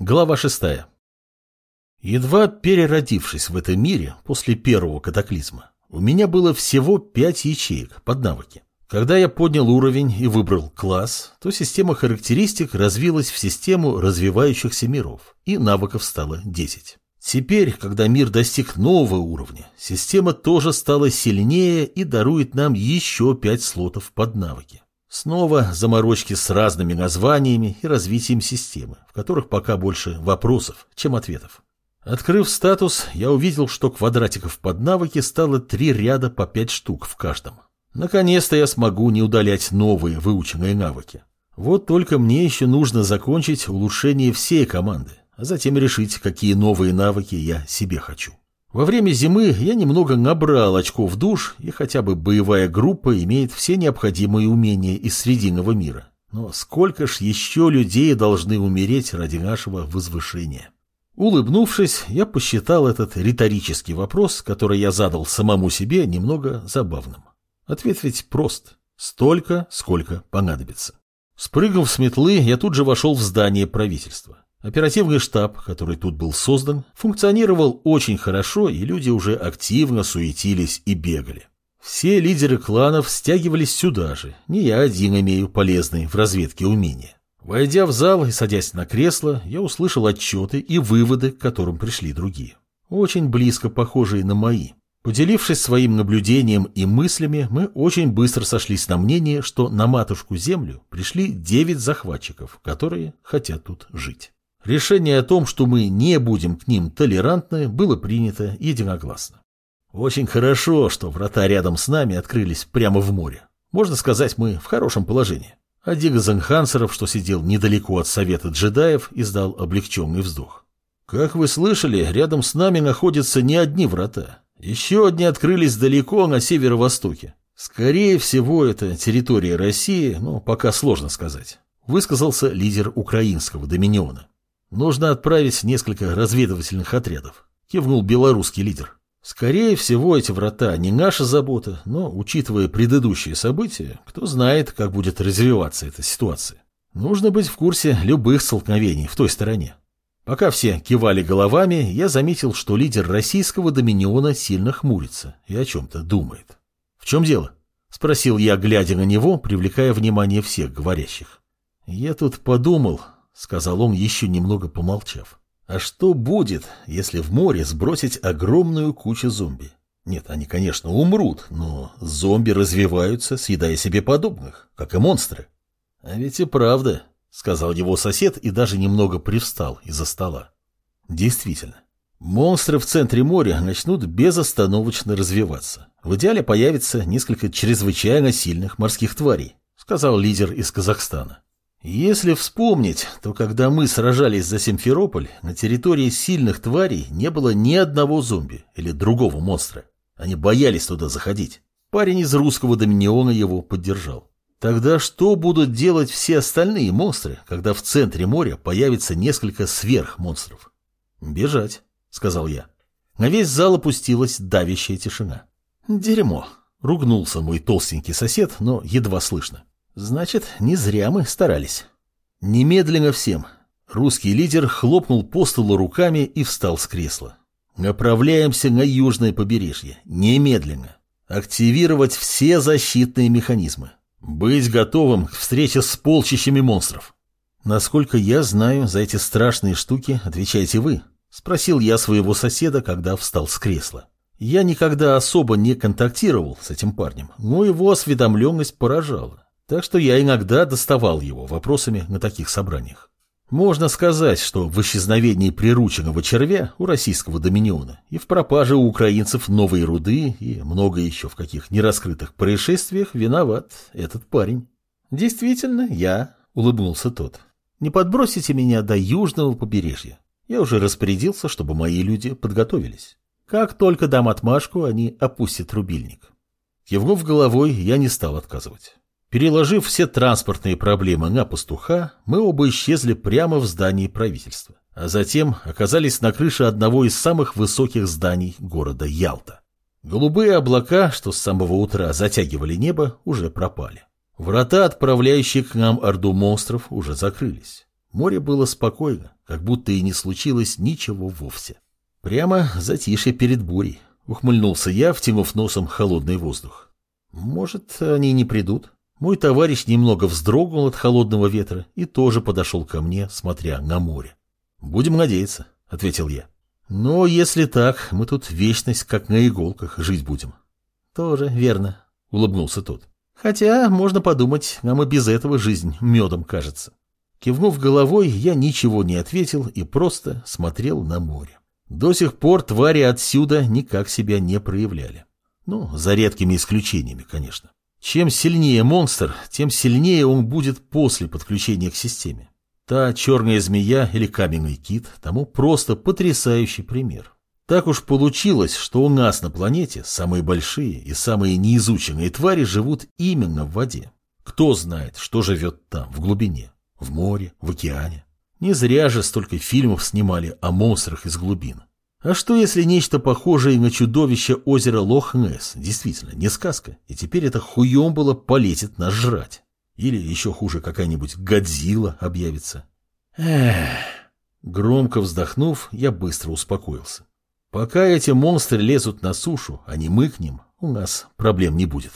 Глава шестая. Едва переродившись в этом мире после первого катаклизма, у меня было всего пять ячеек под навыки. Когда я поднял уровень и выбрал класс, то система характеристик развилась в систему развивающихся миров, и навыков стало 10. Теперь, когда мир достиг нового уровня, система тоже стала сильнее и дарует нам еще 5 слотов под навыки. Снова заморочки с разными названиями и развитием системы, в которых пока больше вопросов, чем ответов. Открыв статус, я увидел, что квадратиков под навыки стало три ряда по пять штук в каждом. Наконец-то я смогу не удалять новые выученные навыки. Вот только мне еще нужно закончить улучшение всей команды, а затем решить, какие новые навыки я себе хочу. Во время зимы я немного набрал очков душ, и хотя бы боевая группа имеет все необходимые умения из Срединного мира. Но сколько ж еще людей должны умереть ради нашего возвышения? Улыбнувшись, я посчитал этот риторический вопрос, который я задал самому себе, немного забавным. Ответ ведь прост. Столько, сколько понадобится. Спрыгнув с метлы, я тут же вошел в здание правительства. Оперативный штаб, который тут был создан, функционировал очень хорошо, и люди уже активно суетились и бегали. Все лидеры кланов стягивались сюда же, не я один имею полезные в разведке умения. Войдя в зал и садясь на кресло, я услышал отчеты и выводы, к которым пришли другие. Очень близко похожие на мои. Поделившись своим наблюдением и мыслями, мы очень быстро сошлись на мнение, что на матушку Землю пришли девять захватчиков, которые хотят тут жить. Решение о том, что мы не будем к ним толерантны, было принято единогласно. Очень хорошо, что врата рядом с нами открылись прямо в море. Можно сказать, мы в хорошем положении. Один из энхансеров, что сидел недалеко от совета джедаев, издал облегченный вздох. Как вы слышали, рядом с нами находятся не одни врата. Еще одни открылись далеко на северо-востоке. Скорее всего, это территория России, но пока сложно сказать. Высказался лидер украинского доминиона. Нужно отправить несколько разведывательных отрядов, кивнул белорусский лидер. Скорее всего, эти врата не наша забота, но, учитывая предыдущие события, кто знает, как будет развиваться эта ситуация. Нужно быть в курсе любых столкновений в той стороне. Пока все кивали головами, я заметил, что лидер российского доминиона сильно хмурится и о чем-то думает. «В чем дело?» – спросил я, глядя на него, привлекая внимание всех говорящих. «Я тут подумал», — сказал он, еще немного помолчав. «А что будет, если в море сбросить огромную кучу зомби? Нет, они, конечно, умрут, но зомби развиваются, съедая себе подобных, как и монстры. А ведь и правда, — сказал его сосед и даже немного привстал из-за стола. Действительно, монстры в центре моря начнут безостановочно развиваться. В идеале появится несколько чрезвычайно сильных морских тварей, — сказал лидер из Казахстана. Если вспомнить, то когда мы сражались за Симферополь, на территории сильных тварей не было ни одного зомби или другого монстра. Они боялись туда заходить. Парень из русского доминиона его поддержал. Тогда что будут делать все остальные монстры, когда в центре моря появится несколько сверхмонстров? «Бежать», — сказал я. На весь зал опустилась давящая тишина. «Дерьмо», — ругнулся мой толстенький сосед, но едва слышно. Значит, не зря мы старались. Немедленно всем. Русский лидер хлопнул по столу руками и встал с кресла. Направляемся на южное побережье. Немедленно. Активировать все защитные механизмы. Быть готовым к встрече с полчищами монстров. Насколько я знаю, за эти страшные штуки отвечаете вы. Спросил я своего соседа, когда встал с кресла. Я никогда особо не контактировал с этим парнем, но его осведомленность поражала. Так что я иногда доставал его вопросами на таких собраниях. Можно сказать, что в исчезновении прирученного червя у российского доминиона и в пропаже у украинцев новой руды и много еще в каких нераскрытых происшествиях виноват этот парень. Действительно, я, улыбнулся тот. Не подбросите меня до южного побережья. Я уже распорядился, чтобы мои люди подготовились. Как только дам отмашку, они опустят рубильник. Кивнув головой, я не стал отказывать. Переложив все транспортные проблемы на пастуха, мы оба исчезли прямо в здании правительства, а затем оказались на крыше одного из самых высоких зданий города Ялта. Голубые облака, что с самого утра затягивали небо, уже пропали. Врата, отправляющие к нам орду монстров, уже закрылись. Море было спокойно, как будто и не случилось ничего вовсе. Прямо затишье перед бурей. Ухмыльнулся я, втянув носом холодный воздух. Может, они не придут? Мой товарищ немного вздрогнул от холодного ветра и тоже подошел ко мне, смотря на море. «Будем надеяться», — ответил я. «Но если так, мы тут вечность, как на иголках, жить будем». «Тоже верно», — улыбнулся тот. «Хотя, можно подумать, нам и без этого жизнь медом кажется». Кивнув головой, я ничего не ответил и просто смотрел на море. До сих пор твари отсюда никак себя не проявляли. Ну, за редкими исключениями, конечно. Чем сильнее монстр, тем сильнее он будет после подключения к системе. Та черная змея или каменный кит тому просто потрясающий пример. Так уж получилось, что у нас на планете самые большие и самые неизученные твари живут именно в воде. Кто знает, что живет там, в глубине, в море, в океане. Не зря же столько фильмов снимали о монстрах из глубин. А что если нечто похожее на чудовище озера Лох-Несс действительно не сказка, и теперь это хуембало полетит нас жрать? Или еще хуже какая-нибудь Годзилла объявится? Эх... Громко вздохнув, я быстро успокоился. Пока эти монстры лезут на сушу, а не мы к ним, у нас проблем не будет.